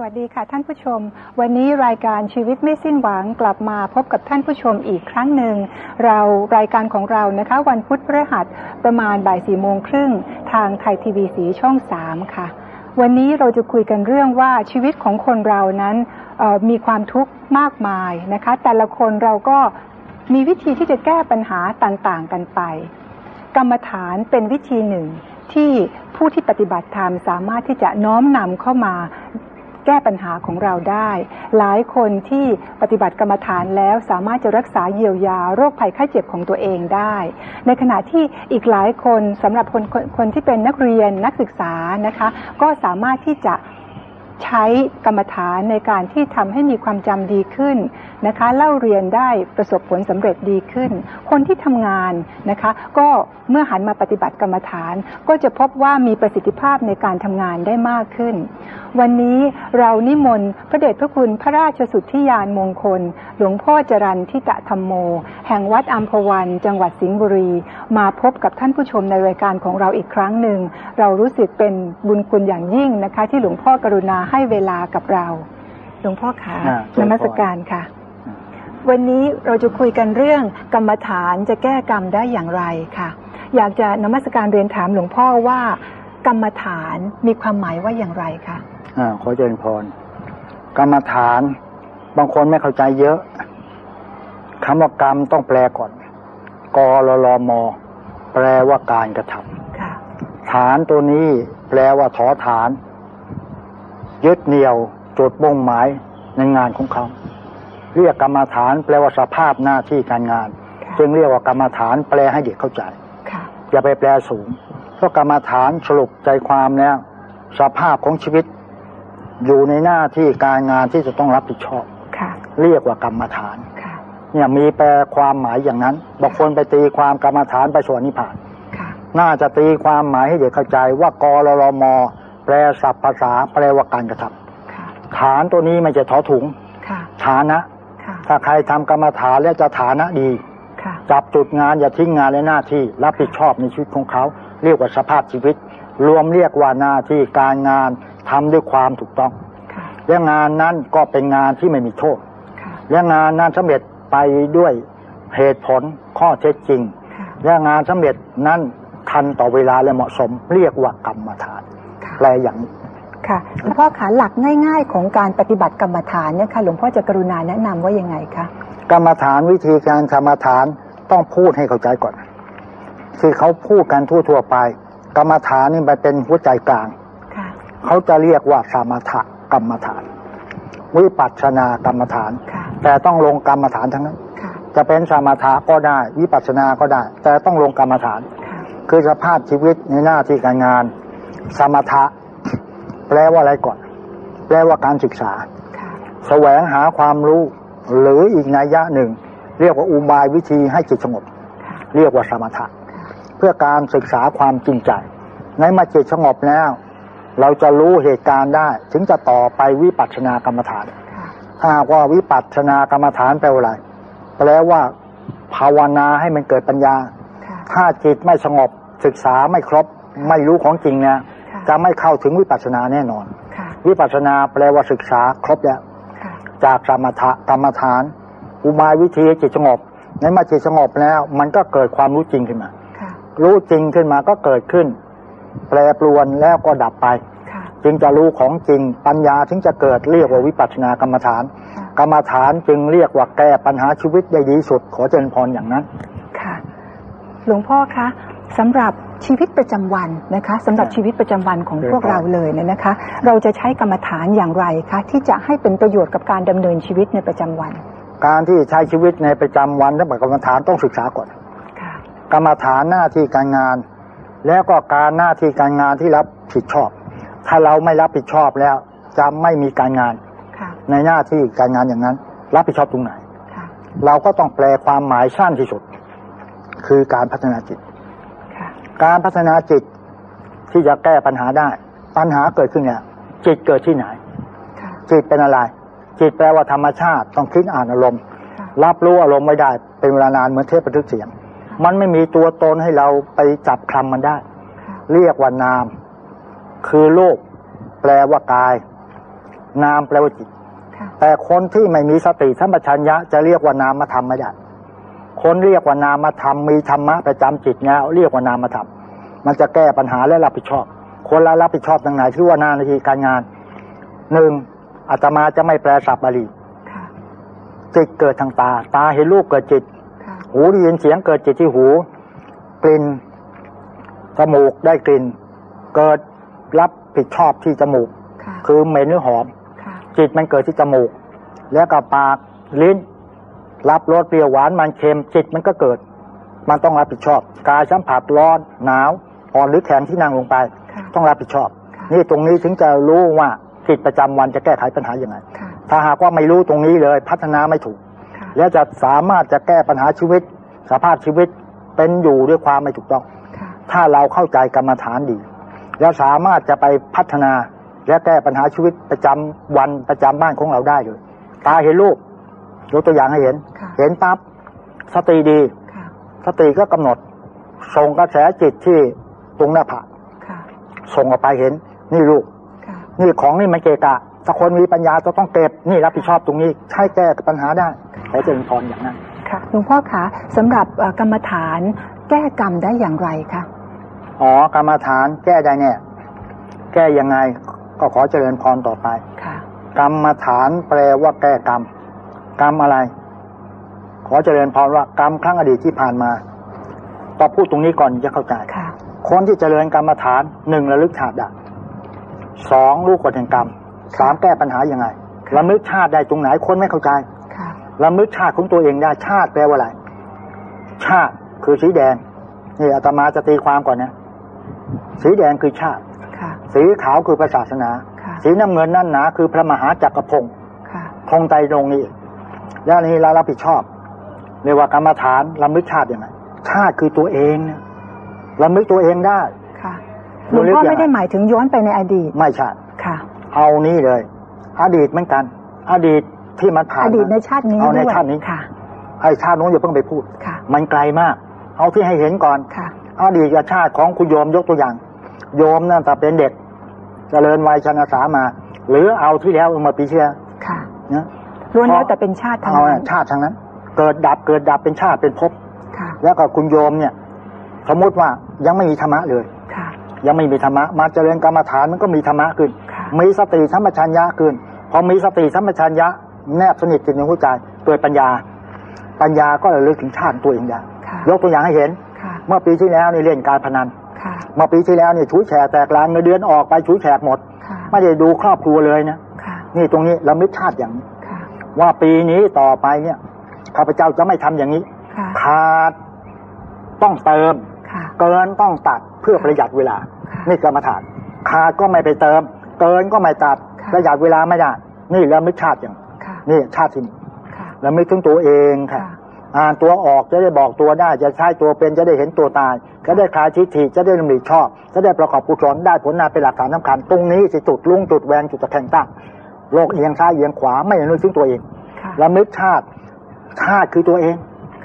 สวัสดีค่ะท่านผู้ชม วันนี้รายการชีวิตไม่สิ้นหวังกลับมาพบกับท่านผู้ชมอีกครั้งหนึ่ง เรารายการของเรานะคะ วันพุธพฤหัสประมาณบ่ายสี่โมงครึ่งทางไทยทีวีสีช่องสามค่ะ วันนี้เราจะคุยกันเรื่องว่าชีวิตของคนเรานั้นมีความทุกข์มากมายนะคะ แต่ละคนเราก็มีวิธีที่จะแก้ปัญหาต่างๆกันไป กรรมฐานเป็นวิธีหนึ่งที่ผู้ที่ปฏิบัติธรรมสามารถที่จะน้อมนำเข้ามา แก้ปัญหาของเราได้ หลายคนที่ปฏิบัติกรรมฐานแล้วสามารถจะรักษาเยียวยาโรคภัยไข้เจ็บของตัวเองได้ ในขณะที่อีกหลายคนสำหรับคนคนคนที่เป็นนักเรียนนักศึกษานะคะ ก็สามารถที่จะ ใช้กรรมฐานในการที่ทำให้มีความจำดีขึ้นนะคะเล่าเรียนได้ประสบผลสำเร็จดีขึ้น คนที่ทำงานนะคะก็เมื่อหันมาปฏิบัติกรรมฐาน ก็จะพบว่ามีประสิทธิภาพในการทำงานได้มากขึ้น วันนี้เรานิมนต์พระเดชพระคุณพระราชสุทธิยานมงคล หลวงพ่อจรันทิตะธรรมโม แห่งวัดอัมพวัน จังหวัดสิงห์บุรี มาพบกับท่านผู้ชมในรายการของเราอีกครั้งหนึ่ง เรารู้สึกเป็นบุญคุณอย่างยิ่งนะคะ ที่หลวงพ่อกรุณาให้เวลากับเรา หลวงพ่อขาอ่านมัสการค่ะ วันนี้เราจะคุยกันเรื่องกรรมฐานจะแก้กรรมได้อย่างไรค่ะ อยากจะนมัสการเรียนถามหลวงพ่อว่า กรรมฐานมีความหมายว่าอย่างไรคะอ่าขอเจริญพร กรรมฐาน บางคนไม่เข้าใจเยอะคำว่ากรรมต้องแปลก่อนกรลมแปลว่าการกระทค่ะำฐานตัวนี้แปลว่าถอฐาน ยึดเหนี่ยวจุดมุ่งหมายในงานของเขา เรียกกรรมฐานแปลว่าสภาพหน้าที่การงานค่ะจึงเรียกว่ากรรมฐานแปลให้เด็กเข้าใจค่ะอย่าไปแปลสูงเพราะกรรมฐานสรุปใจความแล้วสภาพของชีวิต อยู่ในหน้าที่การงานที่จะต้องรับผิดชอบค่ะเรียกว่ากรรมฐานค่ะเนี่ยมีแปลความหมายอย่างนั้นบางคนไปตีความกรรมฐานไปสวรรค์นิพพานค่ะน่าจะตีความหมายให้เด็กเข้าใจว่ากรลม แปลศัพท์ภาษาแปลว่าการกระทค่ะำฐานตัวนี้ไม่ใช่ถอถุงค่ะฐานะค่ะถ้าใครทำกรรมฐานแล้วจะฐานะดีค่ะจับจุดงานอย่าทิ้งงานและหน้าที่รับผิดชอบในชีวิตของเขา เรียกว่าสภาพชีวิต รวมเรียกว่าหน้าที่การงานทำด้วยความถูกต้องค่ะและงานนั้นก็เป็นงานที่ไม่มีโทษค่ะและงานนั้นสำเร็จไปด้วยเหตุผลข้อเท็จจริงค่ะและงานสำเร็จนั้นทันต่อเวลาและเหมาะสม เรียกว่ากรรมฐานค่ะ แปลอย่างนี้ค่ะหลวงพ่อขาหลักง่าย ๆ ของการปฏิบัติกรรมฐานเนี่ยค่ะหลวงพ่อจะกรุณาแนะนำว่ายังไงคะกรรมฐานวิธีการกรรมฐานต้องพูดให้เข้าใจก่อน คือเขาพูดกันทั่วๆไป กรรมฐานนี่มันเป็นหัวใจกลางค่ะเขาจะเรียกว่าสมถกรรมฐาน วิปัสสนากรรมฐานค่ะแต่ต้องลงกรรมฐานทั้งนั้นค่ะจะเป็นสมถะก็ได้ วิปัสสนาก็ได้ แต่ต้องลงกรรมฐานค่ะคือสภาพชีวิตในหน้าที่การงาน สมถะแปลว่าอะไรก่อน แปลว่าการศึกษาค่ะแสวงหาความรู้ หรืออีกนัยยะหนึ่ง เรียกว่าอุบายวิธีให้จิตสงบค่ะเรียกว่าสมถะ เพื่อการศึกษาความจริงใจในเมาจิตสงบแล้ว เราจะรู้เหตุการณ์ได้ ถึงจะต่อไปวิปัสสนากรรมฐานค่ะถ้าหากว่าวิปัสสนากรรมฐานแปลว่าอะไรแปลว่า ภาวนาให้มันเกิดปัญญาค่ะถ้าจิตไม่สงบศึกษาไม่ครบ ไม่รู้ของจริงเนี่ยค่ะ จะไม่เข้าถึงวิปัสสนาแน่นอนค่ะวิปัสสนาแปลว่าศึกษาครบแล้วค่ะจากสมถะกรรมฐาน อุบายวิธีให้จิตสงบ ในเมื่อจิตสงบแล้ว มันก็เกิดความรู้จริงขึ้นมาค่ะรู้จริงขึ้นมาก็เกิดขึ้น แปรปรวนแล้วก็ดับไปค่ะจึงจะรู้ของจริงปัญญาถึงจะเกิดเรียกว่าวิปัสสนากรรมฐานค่ะกรรมฐานจึงเรียกว่าแก้ปัญหาชีวิตได้ดีสุด ขอเจริญพรอย่างนั้น ค่ะ หลวงพ่อคะ สำหรับชีวิตประจำวันนะคะสำหรับครับชีวิตประจำวันของครับพวกเราเลยเนี่ยนะคะ เราจะใช้กรรมฐานอย่างไรคะที่จะให้เป็นประโยชน์กับการดำเนินชีวิตในประจำวัน การที่ใช้ชีวิตในประจำวันถ้าแบบกรรมฐานต้องศึกษาก่อนค่ะกรรมฐานหน้าที่การงาน แล้วก็การหน้าที่การงานที่รับผิดชอบ ถ้าเราไม่รับผิดชอบแล้วจะไม่มีการงานค่ะในหน้าที่การงานอย่างนั้น รับผิดชอบตรงไหนค่ะเราก็ต้องแปลความหมายสั้นที่สุด คือการพัฒนาจิตค่ะ การพัฒนาจิตที่จะแก้ปัญหาได้ ปัญหาเกิดขึ้นเนี่ย จิตเกิดที่ไหนค่ะจิตเป็นอะไร จิตแปลว่าธรรมชาติต้องคิดอ่านอารมณ์ค่ะรับรู้อารมณ์ไม่ได้ เป็นเวลานานเหมือนเทพบันทึกเสียง มันไม่มีตัวตนให้เราไปจับคลำมันได้ค่ะเรียกว่านาม คือโลกแปลว่ากาย นามแปลว่าจิตค่ะแต่คนที่ไม่มีสติสัมปชัญญะจะเรียกว่านามธรรมไม่ได้ คนเรียกว่านามธรรมมีธรรมะประจำจิตเนี่ยเรียกว่านามธรรมมันจะแก้ปัญหาและรับผิดชอบ คนละรับผิดชอบทางไหนที่ว่าหนาทีการงานหนึ่งอาตมาจะไม่แปลสับบาลีค่ะจิตเกิดทางตา ตาเห็นรูปเกิดจิตค่ะหูได้ยินเสียงเกิดจิตที่หู กลิ่นจมูกได้กลิ่น เกิดรับผิดชอบที่จมูกค่ะคือเหม็นหรือหอมค่ะจิตมันเกิดที่จมูก แล้วก็ปากลิ้น รับรสเปรี้ยวหวานมันเค็มจิตมันก็เกิด มันต้องรับผิดชอบ กายสัมผัสร้อนหนาวอ่อนหรือแข็งที่นั่งลงไปค่ะต้องรับผิดชอบค่ะนี่ตรงนี้ถึงจะรู้ว่าจิตประจำวันจะแก้ไขปัญหาอย่างไงค่ะถ้าหากว่าไม่รู้ตรงนี้เลยพัฒนาไม่ถูกค่ะแล้วจะสามารถจะแก้ปัญหาชีวิต สภาพชีวิตเป็นอยู่ด้วยความไม่ถูกต้องค่ะถ้าเราเข้าใจกรรมฐานดี แล้วสามารถจะไปพัฒนาและแก้ปัญหาชีวิตประจำวันประจำบ้านของเราได้เลย ตาเห็นรูป ยกตัวอย่างให้เห็นค่ะเห็นปั๊บสติดีค่ะสติก็กำหนด ส่งกระแสจิตที่ตรงหน้าผากค่ะส่งออกไปเห็น นี่ลูกค่ะนี่ของนี่มันเกะกะถ้าคนมีปัญญาจะต้องเก็บนี่รับผิดชอบตรงนี้ ใช้แก้ปัญหาได้ขอเจริญพรอย่างนั้นค่ะหลวงพ่อคะสำหรับเอ่อกรรมฐานแก้กรรมได้อย่างไรคะอ๋อกรรมฐานแก้ได้แน่แก้ยังไงก็ขอเจริญพรต่อไปค่ะ กรรมฐานแปลว่าแก้กรรม กรรมอะไร ขอเจริญพรว่ากรรมครั้งอดีตที่ผ่านมาต้องพูดตรงนี้ก่อนจะเข้าใจค่ะคนที่เจริญกรรมฐานหนึ่งระลึกชาติได้สองรู้กฎแห่งกรรมสามแก้ปัญหายังไงระลึกชาติได้ตรงไหนคนไม่เข้าใจค่ะระลึกชาติของตัวเองได้ชาติแปลว่าอะไร ชาติคือสีแดงนี่อาตมาจะตีความก่อนนะสีแดงคือชาติค่ะสีขาวคือพระศาสนาค่ะสีน้ำเงินนั่นหนาคือพระมหาจักรพงศ์ค่ะธงไตรรงค์นี่ แล้วนี่เรารับผิดชอบเรียกว่ากรรมฐานระลึกชาติยังไงชาติคือตัวเองนะระลึกตัวเองได้ค่ะหลวงพ่อไม่ได้หมายถึงย้อนไปในอดีต ไม่ชาติค่ะ เอานี่เลย อดีตเหมือนกัน อดีตที่มันผ่านอมาดีตในชาตินี้เอาในด้วยชาตินี้ค่ะไอ้ชาติโน้นอย่าเพิ่งไปพูดค่ะ มันไกลมาก เอาที่ให้เห็นก่อนค่ะอดีตกับชาติของคุณโยมยกตัวอย่าง โยมนั่นแต่เป็นเด็กเจริญวัยชนสามา หรือเอาที่แล้วเมื่อปีที่แล้วค่ะนะ ล้วนแล้วแต่เป็นชาติทั้งเอานั้นชาติทางนั้น เกิดดับเกิดดับเป็นชาติเป็นภพค่ะแล้วก็คุณโยมเนี่ย สมมุติว่ายังไม่มีธรรมะเลยค่ะยังไม่มีธรรมะมาเจริญกรรมฐานมันก็มีธรรมะขึ้นค่ะมีสติสัมปชัญญะขึ้น พอมีสติสัมปชัญญะแนบสนิทติดในหัวใจเกิดปัญญา ปัญญาก็ระลึกถึงชาติตัวเองได้ค่ะยกตัวอย่างให้เห็นค่ะเมื่อปีที่แล้วนี่เล่นการพนันค่ะเมื่อปีที่แล้วนี่ชูแฉกแตกลานเงินเดือนออกไปชูแฉกหมดค่ะไม่ได้ดูครอบครัวเลยนะค่ะนี่ตรงนี้เราไม่ชาติอย่างนี้ค่ะ ว่าปีนี้ต่อไปเนี่ยข้าพเจ้าจะไม่ทำอย่างนี้ค่ะขาดต้องเติมค่ะเกินต้องตัดเพื่อประหยัดเวลาค่ะนี่กรรมฐานขาดก็ไม่ไปเติม เกินก็ไม่ตัดค่ะประหยัดเวลาไม่ได้นี่เราไม่ชาติอย่างค่ะนี่ชาติที่นี่ค่ะเราไม่ถึงตัวเองค่ะค่ะ อ่านตัวออกจะได้บอกตัวได้ จะใช้ตัวเป็นจะได้เห็นตัวตาย จะได้คลายทิฏฐิจะได้ดำริชอบ จะได้ประกอบกุศลได้ผลนาเป็นหลักฐานสำคัญตรงนี้สิจุดลุ่งจุดแหวงจุดตะแคงตั้ง โลกเอียงซ้ายเอียงขวาไม่นึกถึงตัวเองค่ะละมิดชาติชาติคือตัวเอง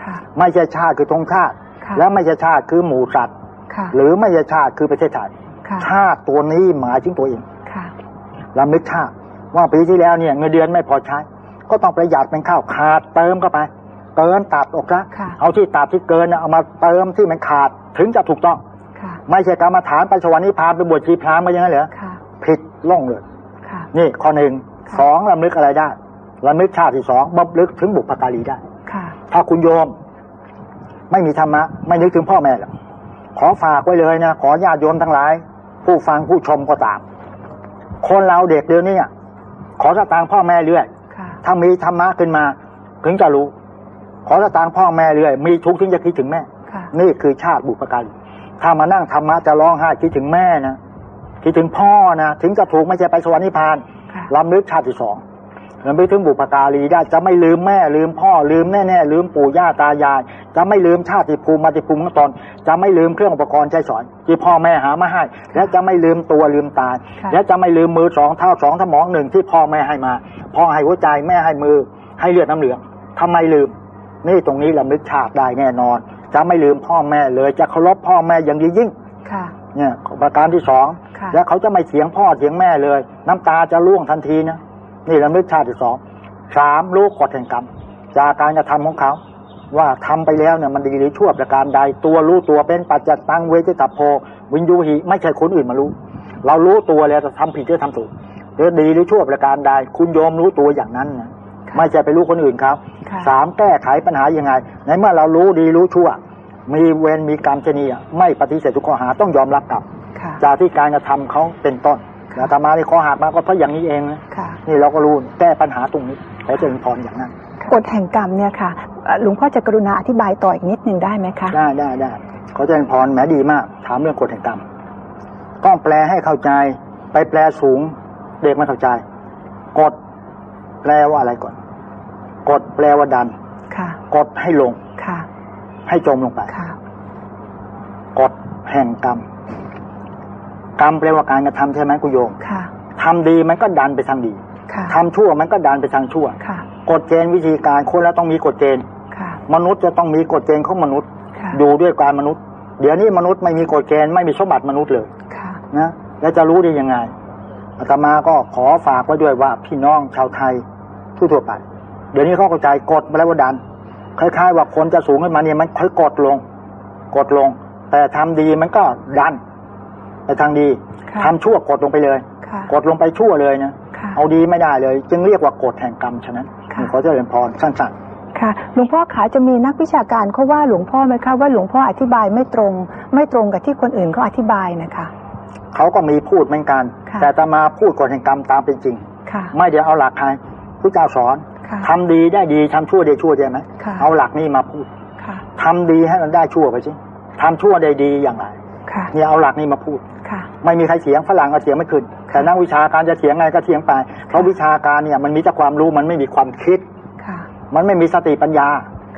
ค่ะไม่ใช่ชาติคือธงชาติค่ะและไม่ใช่ชาติคือหมู่สัตว์ค่ะหรือไม่ใช่ชาติคือประเทศไทยค่ะชาติตัวนี้หมายถึงตัวเองค่ะละมิดชาติว่าปีที่แล้วเนี่ยเงินเดือนไม่พอใช้ ก็ต้องประหยัดเป็นข้าวขาดเติมเข้าไปเกินตัดออกซะค่ะเอาที่ตัดที่เกินน่ะเอามาเติมที่มันขาดถึงจะถูกต้องค่ะไม่ใช่กรรมฐานไปสวรรค์นิพพานไปบวชชีพรามมาอย่างนั้นเหรอค่ะผิดล่องเลยค่ะนี่ข้อหนึ่งค่ะ สองลำลึกอะไรได้ลำลึกชาติที่สองบำลึกถึงบุพการีได้ค่ะถ้าคุณโยม ไม่มีธรรมะ ไม่นึกถึงพ่อแม่หรอกขอฝากไว้เลยนะ ขอญาติโยมทั้งหลาย ผู้ฟังผู้ชมก็ตาม คนเราเด็กเดี๋ยวนี้อะขอสตางค์พ่อแม่เรื่อยค่ะถ้ามีธรรมะขึ้นมา ถึงจะรู้ ขอสตางค์พ่อแม่เรื่อย มีทุกข์ถึงจะคิดถึงแม่ค่ะนี่คือชาติบุพการีถ้ามานั่งธรรมะจะร้องไห้คิดถึงแม่นะคิดถึงพ่อนะถึงจะถูกไม่ใช่ไปสวรรค์นิพพานค่ะ ลำลึกชาติที่สองลำลึกถึงบุพการีได้จะไม่ลืมแม่ลืมพ่อลืมแน่แน่ๆลืมปู่ย่าตายาย จะไม่ลืมชาติภูมิมาติภูมิของตนจะไม่ลืมเครื่องอุปกรณ์ใช้สอยที่พ่อแม่หามาให้ และจะไม่ลืมตัวลืมตาค่ะและจะไม่ลืมมือสองเท้าสองสมองหนึ่งที่พ่อแม่ให้มาพ่อให้หัวใจแม่ให้มือ ให้เลือดน้ำเหลืองทำไมลืม นี่ตรงนี้ลำลึกชาติได้แน่นอน จะไม่ลืมพ่อแม่เลยจะเคารพพ่อแม่อย่างยิ่งค่ะเนี่ยประการที่สองค่ะ แล้วเขาจะไม่เสียงพ่อเสียงแม่เลย น้ำตาจะร่วงทันทีนะนี่ระลึกชาติที่สองสามรู้กฎแห่งกรรมจากการกระทำของเขา ว่าทำไปแล้วเนี่ยมันดีหรือชั่วประการใด ตัวรู้ตัวเป็นปัจจตังเวจิตาโพ วินยูหิไม่ใช่คนอื่นมารู้ เรารู้ตัวแล้วจะทำผิดหรือทำถูกหรือดีหรือชั่วประการใด คุณโยมรู้ตัวอย่างนั้นนะไม่ใช่ไปรู้คนอื่นครับค่ะสามแก้ไขปัญหายังไง ในเมื่อเรารู้ดีรู้ชั่ว มีเวรมีกรรมชนียไม่ปฏิเสธทุกข้อหาต้องยอมรับกรรมค่ะ จากที่การกระทำเขาเป็นต้นแล้วธรรมาที่ข้อหักมาก็เพราะอย่างนี้เองนะค่ะนี่เราก็รู้แก้ปัญหาตรงนี้ขอเจริญพรอย่างนั้นกฎแห่งกรรมเนี่ยค่ะเอ่อหลวงพ่อจะกรุณาอธิบายต่ออีกนิดหนึ่งได้ไหมคะ ได้ได้ได้ขอเจริญพรแหมดีมาก ถามเรื่องกฎแห่งกรรมต้องแปลให้เข้าใจ ไปแปลสูง เด็กไม่เข้าใจกฎแปลว่าอะไรก่อนกฎแปลว่าดันค่ะกฎให้ลงค่ะ ให้จมลงไปค่ะกฎแห่งกรรม กรรมแปลว่าการกระทำใช่ไหมคุณโยมค่ะทำดีมันก็ดันไปทางดีค่ะทำชั่วมันก็ดันไปทางชั่วค่ะกฎเกณฑ์วิธีการคนแล้วต้องมีกฎเกณฑ์ค่ะมนุษย์จะต้องมีกฎเกณฑ์ของมนุษย์ค่ะอยู่ด้วยการมนุษย์ เดี๋ยวนี้มนุษย์ไม่มีกฎเกณฑ์ไม่มีสมบัติมนุษย์เลยค่ะนะแล้วจะรู้ได้ยังไงอาตมาก็ขอฝากไว้ด้วยว่าพี่น้องชาวไทยทั่วๆไป เดี๋ยวนี้เขาเข้าใจกฎมาแล้วว่าดันคล้ายๆ ว่าคนจะสูงขึ้นมาเนี่ยมันค่อยกดลง กดลง แต่ทำดีมันก็ดัน ไปทางดีค่ะทำชั่วกดลงไปเลยค่ะกดลงไปชั่วเลยนะค่ะเอาดีไม่ได้เลย จึงเรียกว่ากฎแห่งกรรมฉะนั้นค่ะนี่ขอเจริญพรสั้นค่ะหลวงพ่อขาจะมีนักวิชาการเขาว่าหลวงพ่อไหมคะว่าหลวงพ่ออธิบายไม่ตรง ไม่ตรงกับที่คนอื่นเขาอธิบายนะคะๆเขาก็มีพูดเหมือนกันค่ะแต่อาตมาพูดกฎแห่งกรรมตามเป็นจริงค่ะไม่เดี๋ยวเอาหลักใครผู้เจ้าสอนค่ะทำดีได้ดีทำชั่วได้ชั่วใช่ไหมค่ะเอาหลักนี้มาพูดค่ะทำดีให้มันได้ชั่วไปสิทำชั่วได้ดีอย่างไรค่ะ เนี่ยเอาหลักนี้มาพูดค่ะไม่มีใครเถียงฝรั่งก็เถียงไม่ขึ้นแต่นักวิชาการจะเถียงไงก็เถียงไป เพราะวิชาการเนี่ยมันมีแต่ความรู้มันไม่มีความคิดค่ะมันไม่มีสติปัญญา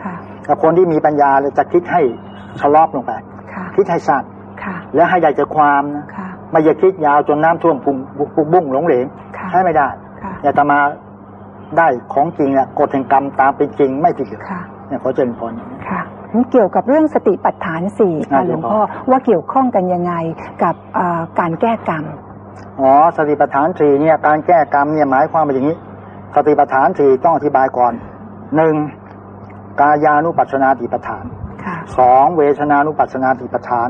ค่ะแต่คนที่มีปัญญาเลยจะคิดให้ชะลอบลงไปค่ะคิดให้สั้นค่ะและให้ใหญ่ใจความนะค่ะไม่อย่าคิดยาวจนน้ำท่วมพุงบุกบุ้งหลงเหลงค่ะใช่ไม่ได้ค่ะเนี่ยอาตมาได้ของจริงเนี่ยกฎแห่งกรรมตามเป็นจริงไม่ผิดเลยค่ะเนี่ยขอเจริญพรอย่างนี้ค่ะ เกี่ยวกับเรื่องสติปัฏฐานสี่ค่ะอ่าหลวงพ่อว่าเกี่ยวข้องกันยังไงกับเอ่อการแก้กรรมอ๋อสติปัฏฐานสี่เนี่ยการแก้กรรมเนี่ยหมายความว่าอย่างนี้ สติปัฏฐานสี่ต้องอธิบายก่อนหนึ่งกายานุปัสสนาติปัฏฐานค่ะสองเวทนานุปัสสนาติปัฏฐาน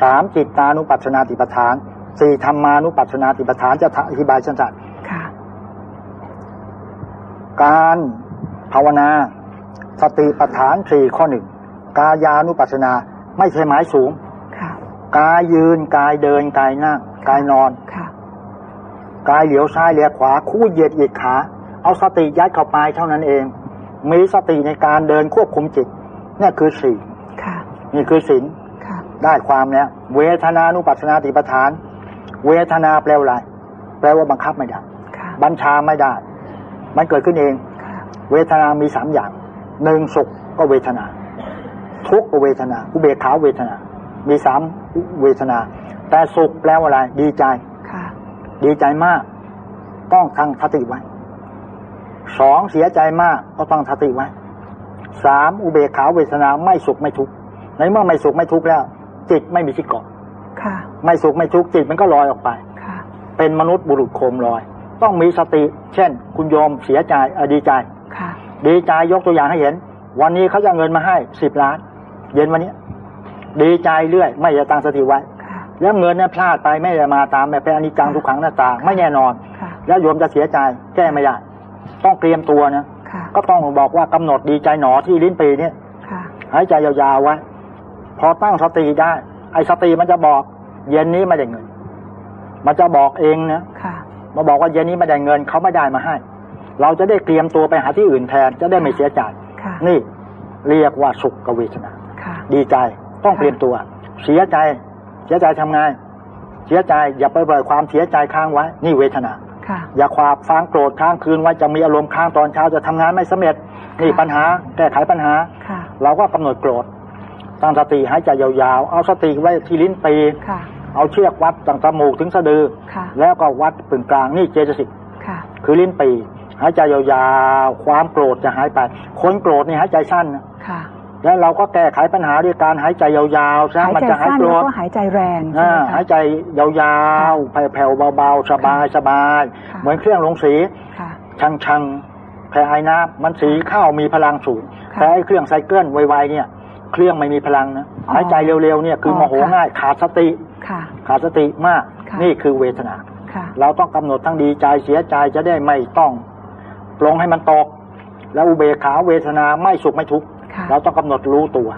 สามจิตตานุปัสสนาติปัฏฐานสี่ธรรมานุปัสสนาติปัฏฐานจะอธิบายสั้นค่ะๆการภาวนาสติปัฏฐานสี่ข้อหนึ่ง กายานุปัสสนา ไม่ใช่หมายสูงค่ะกายยืนกายเดินกายนั่งกายนอนค่ะกายเหลียวซ้ายเหลียวขวา คู่เหยียดเหยียดขา เอาสติยัดเข้าไปเท่านั้นเอง มีสติในการเดินควบคุมจิตนี่คือสี่ค่ะนี่คือศีลค่ะได้ความแล้วเวทนานุปัสสนาติปทาน เวทนาแปลว่าอะไรแปลว่าบังคับไม่ได้ค่ะบัญชาไม่ได้ มันเกิดขึ้นเองค่ะเวทนามีสามอย่างหนึ่งสุขก็เวทนา ทุกข์ก็เวทนา อุเบกขาเวทนา มีสามเวทนา แต่สุขแปลว่าอะไร ดีใจค่ะดีใจมาก ต้องทั้งสติไว้สองเสียใจมากก็ต้องสติไว้สามอุเบกขาเวทนาไม่สุขไม่ทุกข์ในเมื่อไม่สุขไม่ทุกข์แล้ว จิตไม่มีที่เกาะค่ะไม่สุขไม่ทุกข์จิตมันก็ลอยออกไปค่ะเป็นมนุษย์บุรุษโคมลอย ต้องมีสติ เช่น คุณโยมเสียใจเอ่อดีใจค่ะดีใจยกตัวอย่างให้เห็น วันนี้เขาจะเอาเงินมาให้สิบล้าน เย็นวันนี้ดีใจเรื่อย ไม่จะตั้งสติไว้ค่ะแล้วเงินเนี่ยพลาดไปไม่ได้มาตามแบบเป็นอนิจจังทุกขังหน้าตาไม่แน่นอนค่ะแล้วโยมจะเสียใจแก้ไม่ได้ต้องเตรียมตัวนะค่ะก็ต้องบอกว่ากำหนดดีใจหนอที่ลิ้นปีเนี่ยค่ะหายใจยาวๆไว้พอตั้งสติได้ ไอ้สติมันจะบอก เย็นนี้ไม่ได้เงิน มันจะบอกเองนะค่ะมาบอกว่าเย็นนี้ไม่ได้เงินเขาไม่ได้มาให้ เราจะได้เตรียมตัวไปหาที่อื่นแทนจะได้ไม่เสียใจค่ะนี่เรียกว่าสุขเวทนาค่ะ ดีใจ ต้องเตรียมตัว เสียใจ เสียใจทำไงเสียใจอย่าไปปล่อยความเสียใจค้างไว้ นี่เวทนาค่ะอย่าขวาบฟังโกรธค้างคืนไว้จะมีอารมณ์ค้างตอนเช้าจะทำงานไม่สำเร็จนี่ค่ะปัญหา แก้ไขปัญหาค่ะเราก็กำหนดโกรธตั้งสติหายใจยาวๆ เอาสติไว้ที่ลิ้นปีค่ะเอาเชือกวัดตั้งจมูกถึงสะดือค่ะแล้วก็วัดปึงกลางนี่เจตสิกค่ะคือลิ้นปีหายใจยาวๆ ความโกรธจะหายไป คนโกรธนี่หายใจสั้นนะค่ะ แล้วเราก็แก้ไขปัญหาด้วยการหายใจยาวๆซะหายมันใจจะหายสั้นโกรแล้วธก็หายใจแรงใช่อ่าไหมหาคะยใจยาวๆแผ่วๆเบาๆ สบายสบายๆค่ะเหมือนเครื่องลงสีค่ะชังชังแพ้ไอ้น้ำมันสีข้าวมีพลังสูงค่ะแต่ไอ้เครื่องไซเคิลไวๆเนี่ย เครื่องไม่มีพลังนะอ๋อหายใจเร็วๆเนี่ยคือออโมโหค่ะง่ายขาดสติค่ะขาดสติมากค่ะนี่คือเวทนาค่ะเราต้องกำหนดทั้งดีใจเสียใจจะได้ไม่ต้องปลงให้มันตก แล้วอุเบกขาเวทนาไม่สุขไม่ทุกข์ค่ะ เราต้องกำหนดรู้ตัว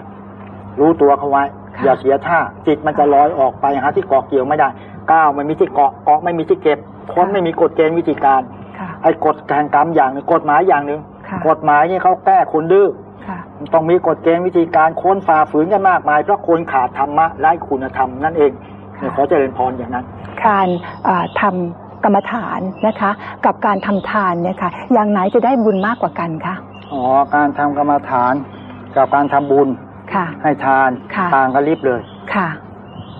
รู้ตัวเขาไว้ค่ะอย่าเสียท่าจิตมันจะลอยออกไปหาที่เกาะเกี่ยวไม่ได้ก้าวไม่มีที่เกาะเกาะไม่มีที่เก็บค้นไม่มีกฎเกณฑ์วิธีการค่ะไอ้กฎแห่งกรรมอย่างหนึ่งกฎหมายอย่างหนึ่งค่ะกฎหมายนี่เขาแก้คนดื้อค่ะมันต้องมีกฎเกณฑ์วิธีการค้นฝ่าฝืนกันมากมายเพราะคนขาดธรรมะไร้คุณธรรมนั่นเองเนี่ยขอเจริญพรอย่างนั้น การเอ่อทำกรรมฐานนะคะ กับการทำทานเนี่ยค่ะอย่างไหนจะได้บุญมากกว่ากันคะอ๋อการทำกรรมฐาน กับการทำบุญค่ะ ให้ทานค่ะต่างกันลิบเลย ค่ะ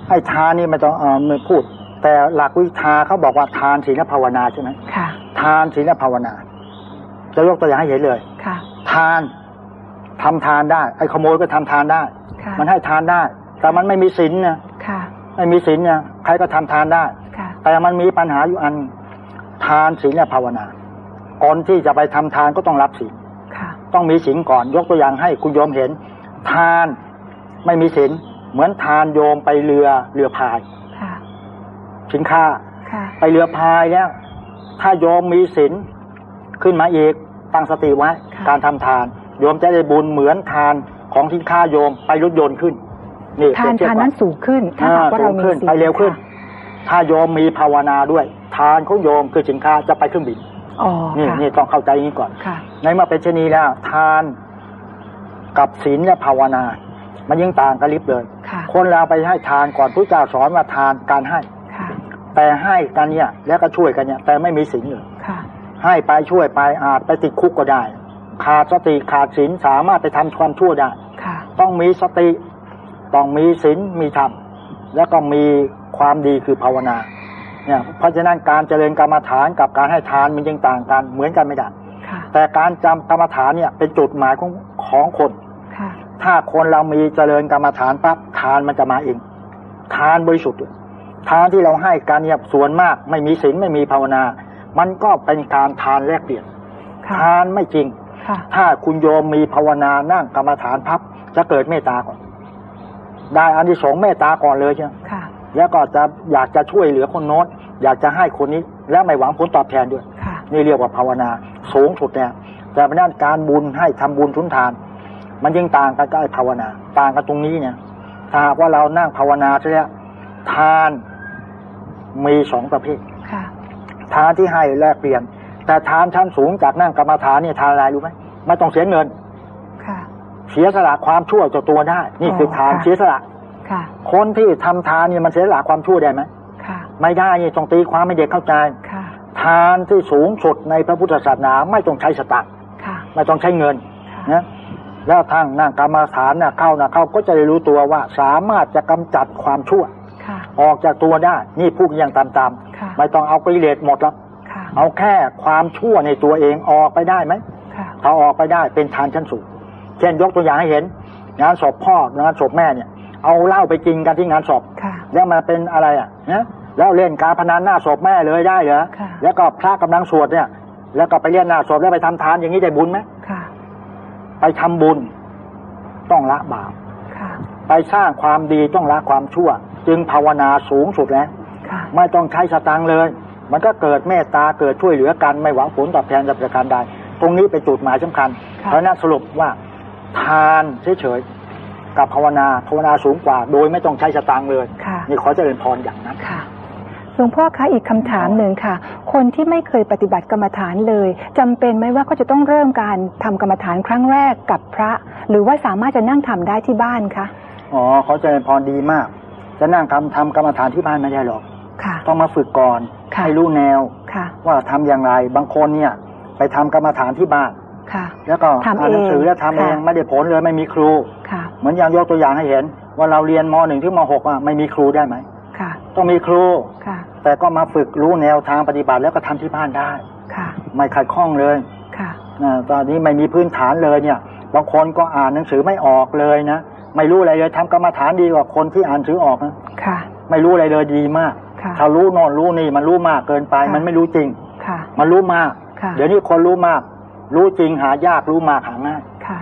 ให้ทานนี่ไม่ต้องเออไม่พูด แต่หลักวิชาเขาบอกว่าทานศีลภาวนาใช่ไหมค่ะ ทานศีลภาวนา จะยกตัวอย่างให้เห็นเลย ค่ะ ทานทำทานได้ ไอ้ขโมยก็ทำทานได้ค่ะมันให้ทานได้ แต่มันไม่มีศีลนะค่ะ ไม่มีศีลเนี่ยใครก็ทำทานได้ค่ะแต่มันมีปัญหาอยู่อัน ทานศีลภาวนา ก่อนที่จะไปทำทานก็ต้องรับศีลค่ะ ต้องมีศีลก่อนยกตัวอย่างให้คุณโยมเห็น ทานไม่มีศีลเหมือนทานโยมไปเรือเรือพายค่ะสินค้าค่ะไปเรือพายแล้วถ้าโยมมีศีลขึ้นมาอีกตั้งสติไว้ค่ะการทำทาน โยมจะได้บุญเหมือนทานของสินค้าโยมไปรถยนต์ขึ้นนี่ทานเปรียบทานเทียบนั้นสูงขึ้น ถ้าหากว่าเรามีขึ้นศีลไปเร็วขึ้นค่ะถ้าโยมมีภาวนาด้วย ทานของโยมคือสินค้าจะไปเครื่องบินอ๋อ นี่ค่ะนี่ต้องเข้าใจอย่างนี้ก่อนค่ะในเมื่อเป็นเช่นนี้แล้วทานกับศีลและภาวนา มันยิ่งต่างกันลิบเลยค่ะคนเราไปให้ทานก่อนพระเจ้าสอนว่าทานการให้ค่ะแต่ให้กันเนี่ย แล้วก็ช่วยกันเนี่ย แต่ไม่มีศีลเลยค่ะให้ไปช่วยไปอาจไปติดคุกก็ได้ ขาดสติขาดศีลสามารถไปทำความชั่วได้ค่ะต้องมีสติ ต้องมีศีลมีธรรมแล้วก็มีความดีคือภาวนา เนี่ยเพราะฉะนั้นการเจริญกรรมฐานกับการให้ทานมันยังต่างกันเหมือนกันไม่ได้ค่ะแต่การจำกรรมฐานเนี่ยเป็นจุดหมายของของคนค่ะถ้าคนเรามีเจริญกรรมฐานปั๊บทานมันจะมาเอง ทานบริสุทธิ์ด้วยทานที่เราให้การเนี่ยส่วนมากไม่มีศีลไม่มีภาวนา มันก็เป็นการทานแลกเปลี่ยนค่ะทานไม่จริงค่ะถ้าคุณโยมมีภาวนานั่งกรรมฐานพับจะเกิดเมตตาก่อน ได้อานิสงส์เมตตาก่อนเลยใช่ไหมค่ะแล้วก็จะอยากจะช่วยเหลือคนโน้น อยากจะให้คนนี้และไม่หวังผลตอบแทนด้วยค่ะนี่เรียกว่าภาวนาสูงสุดเนี่ยแต่เป็นด้านการบุญให้ทำบุญทุนทาน มันยิ่งต่างกันกับไอ้ภาวนา ต่างกันตรงนี้เนี่ยถ้าหากว่าเรานั่งภาวนาใช่ไหมทานมีสองประเภทค่ะทานที่ให้แลกเปลี่ยน แต่ทานชั้นสูงจากนั่งกรรมฐานเนี่ยทานอะไรรู้ไหมไม่ต้องเสียเงินค่ะเสียสละความชั่วต่อตัวได้ นี่คือทานค่ะเสียสละค่ะคนที่ทำทานเนี่ยมันเสียสละความชั่วได้ไหมค่ะ ไม่ได้นี่ต้องตีความให้เด็กเข้าใจค่ะทานที่สูงสุดในพระพุทธศาสนาไม่ต้องใช้สตางค์ค่ะไม่ต้องใช้เงินค่ะนะแล้วทางนั่งกรรมฐานน่ะเข้านะเข้าก็จะได้รู้ตัวว่าสามารถจะกำจัดความชั่วค่ะออกจากตัวได้ นี่พูดอย่างตามค่ะๆไม่ต้องเอากิเลสหมดแล้วค่ะเอาแค่ความชั่วในตัวเองออกไปได้ไหมค่ะถ้าออกไปได้เป็นทานชั้นสูงเช่นยกตัวอย่างให้เห็น งานศพพ่องานศพแม่เนี่ย เอาเหล้าไปกินกันที่งานศพค่ะแล้วมาเป็นอะไรอะนะ แล้วเล่นการพนันหน้าศพแม่เลยได้เหรอค่ะแล้วก็พระกำลังสวดเนี่ย แล้วก็ไปเลี้ยนหน้าศพแล้วไปทำทานอย่างนี้ได้บุญไหมค่ะไปทำบุญ ต้องละบาปค่ะไปสร้างความดีต้องละความชั่ว จึงภาวนาสูงสุดแล้วค่ะไม่ต้องใช้สตังค์เลย มันก็เกิดเมตตาเกิดช่วยเหลือกันไม่หวังผลตอบแทนจากประการใดตรงนี้เป็นจุดหมายสำคัญค่ะเพราะฉะนั้นสรุปว่าทานเฉยๆกับภาวนาภาวนาสูงกว่า โดยไม่ต้องใช้สตังค์เลยค่ะนี่ขอเจริญพรอย่างนั้นค่ะ หลวงพ่อคะอีกคำถามหนึ่งค่ะ คนที่ไม่เคยปฏิบัติกรรมฐานเลยจำเป็นไหมว่าเขาจะต้องเริ่มการทำกรรมฐานครั้งแรกกับพระ หรือว่าสามารถจะนั่งทำได้ที่บ้านคะอ๋อขอเจริญพรดีมาก จะนั่งทำทำกรรมฐานที่บ้านไม่ได้หรอกค่ะต้องมาฝึกก่อนค่ะให้รู้แนวค่ะว่าทำอย่างไรบางคนเนี่ย ไปทำกรรมฐานที่บ้านค่ะ แล้วก็ทำอ่านหนังสือเองแล้วทำเองค่ะไม่ได้ผลเลยไม่มีครูค่ะเหมือนอย่างยกตัวอย่างให้เห็น ว่าเราเรียนมหนึ่งถึงมหกอะไม่มีครูได้ไหมค่ะต้องมีครูค่ะ แต่ก็มาฝึกรู้แนวทางปฏิบัติแล้วก็ทำที่บ้านได้ ค่ะ ไม่ขัดข้องเลย ค่ะนะตอนนี้ไม่มีพื้นฐานเลยเนี่ย บางคนก็อ่านหนังสือไม่ออกเลยนะ ไม่รู้อะไรเลยทำกรรมฐานดีกว่าคนที่อ่านหนังสือออกนะ ค่ะ ไม่รู้อะไรเลยดีมากค่ะถ้ารู้โนอนรู้นี่มันรู้มากเกินไปค่ะมันไม่รู้จริง ค่ะ มันรู้มากค่ะเดี๋ยวนี้คนรู้มาก รู้จริงหายากรู้มากหาง่ายค่ะ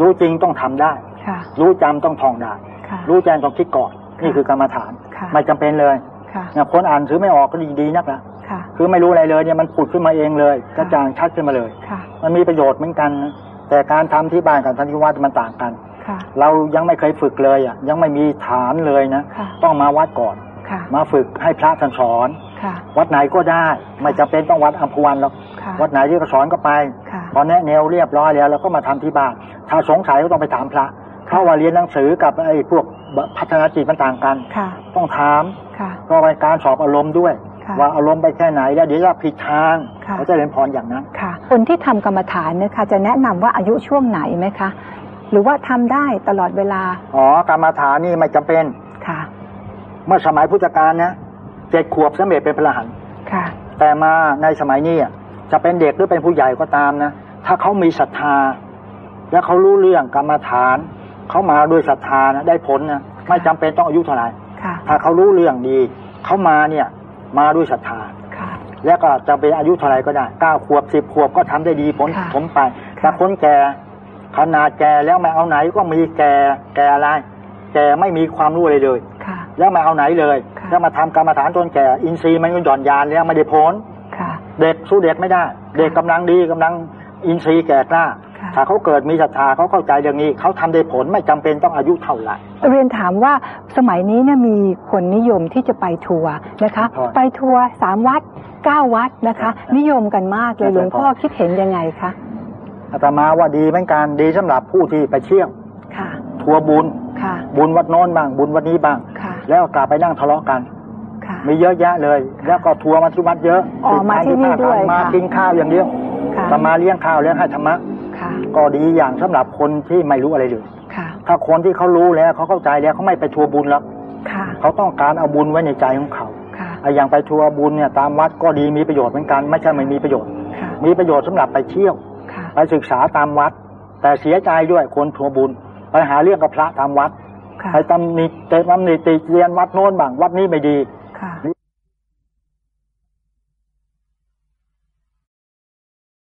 รู้จริงต้องทำได้ค่ะรู้จำต้องท่องได้ค่ะรู้แจ้งต้องคิดก่อนค่ะนี่คือกรรมฐานค่ะไม่จำเป็นเลยค่ะ เนี่ยคนอ่านถือไม่ออกก็ดีๆนักละค่ะคือไม่รู้อะไรเลยเนี่ยมันผุดขึ้นมาเองเลยกระจ่างชัดขึ้นมาเลยค่ะมันมีประโยชน์เหมือนกันนะแต่การทำที่บ้านกับทำที่วัดมันต่างกันค่ะเรายังไม่เคยฝึกเลยอะ ยังไม่มีฐานเลยนะค่ะต้องมาวัดก่อนค่ะมาฝึกให้พระท่านสอนค่ะวัดไหนก็ได้ ไม่จำเป็นต้องวัดอัมพวันหรอกค่ะวัดไหนที่เขาสอนก็ไปค่ะพอแนะแนวเรียบร้อยแล้วเราก็มาทำที่บ้าน ถ้าสงสัยก็ต้องไปถามพระ เพราะว่าเรียนหนังสือกับไอ้พวกพัฒนาจิตมันต่างกันค่ะต้องถามค่ะก็เป็นการสอบอารมณ์ด้วยค่ะว่าอารมณ์ไปแค่ไหนแล้วเดี๋ยวจะผิดทางค่ะเขาจะเรียนพรอย่างนั้นค่ะคนที่ทำกรรมฐานเนี่ยค่ะจะแนะนำว่าอายุช่วงไหนไหมคะ หรือว่าทำได้ตลอดเวลา อ๋อกรรมฐานนี่ไม่จำเป็นค่ะ เมื่อสมัยพุทธกาลนะเจ็ดขวบสำเร็จเป็นพระอรหันต์ค่ะ แต่มาในสมัยนี้อะจะเป็นเด็กหรือเป็นผู้ใหญ่ก็ตามนะ ถ้าเขามีศรัทธา และเขารู้เรื่องกรรมฐาน เขามาด้วยศรัทธานะได้ผลนะไม่จำเป็นต้องอายุเท่าไหร่ค่ะถ้าเขารู้เรื่องดีเขามาเนี่ยมาด้วยศรัทธาค่ะแล้วก็จะเป็นอายุเท่าไหร่ก็ได้เก้าขวบสิบขวบก็ทำได้ดีผลค่ะผมไปแต่คนแก่ขนาดแก่แล้วไม่เอาไหนก็มีแก่แก่อะไรแก่ไม่มีความรู้อะไรเลยค่ะแล้วไม่เอาไหนเลยค่ะแล้วมาทำกรรมฐานจนแก่ อินทรีย์มันก็หย่อนยานแล้วไม่ได้ผลค่ะเด็กสู้เด็กไม่ได้ เด็กกำลังดีกำลังอินทรีย์แก่กล้าค่ะ ถ้าเขาเกิดมีศรัทธาเขาเข้าใจเรื่องนี้เขาทำได้ผลไม่จำเป็นต้องอายุเท่าไหร่เรียนถามว่าสมัยนี้เนี่ยมีคนนิยมที่จะไปทัวร์นะคะครับไปทัวร์สามวัดเก้าวัดนะคะ นิยมกันมากเลยครับหลวงพ่อคิดเห็นยังไงคะอาตมาว่าดีเหมือนกันดีสำหรับผู้ที่ไปเที่ยวค่ะทัวร์บุญค่ะบุญวัดโน้นบ้างบุญวัดนี้บ้างค่ะแล้วกลับไปนั่งทะเลาะกันค่ะมีเยอะแยะเลย แล้วก็ทัวร์มาที่วัดเยอะอ๋อมาที่นี่ด้วยมาค่ะกินข้าวอย่างเดียวค่ะมามาเลี้ยงข้าวเลี้ยงให้ธรรมะค่ะ ก็ดีอย่างสำหรับคนที่ไม่รู้อะไรเลยค่ะถ้าคนที่เขารู้แล้วเขาเข้าใจแล้วเขาไม่ไปทัวร์บุญแล้วค่ะเขาต้องการเอาบุญไว้ในใจของเขาค่ะไอ้อย่างไปทัวร์บุญเนี่ยตามวัดก็ดีมีประโยชน์เหมือนกันไม่ใช่ไม่มีประโยชน์ค่ะมีประโยชน์สำหรับไปเที่ยวค่ะไปศึกษาตามวัด แต่เสียใจด้วยคนทัวร์บุญ ไปหาเรื่องกับพระตามวัดค่ะไปตำหนิเตะตำหนิติเรียนวัดโน้นบ้างวัดนี้ไม่ดี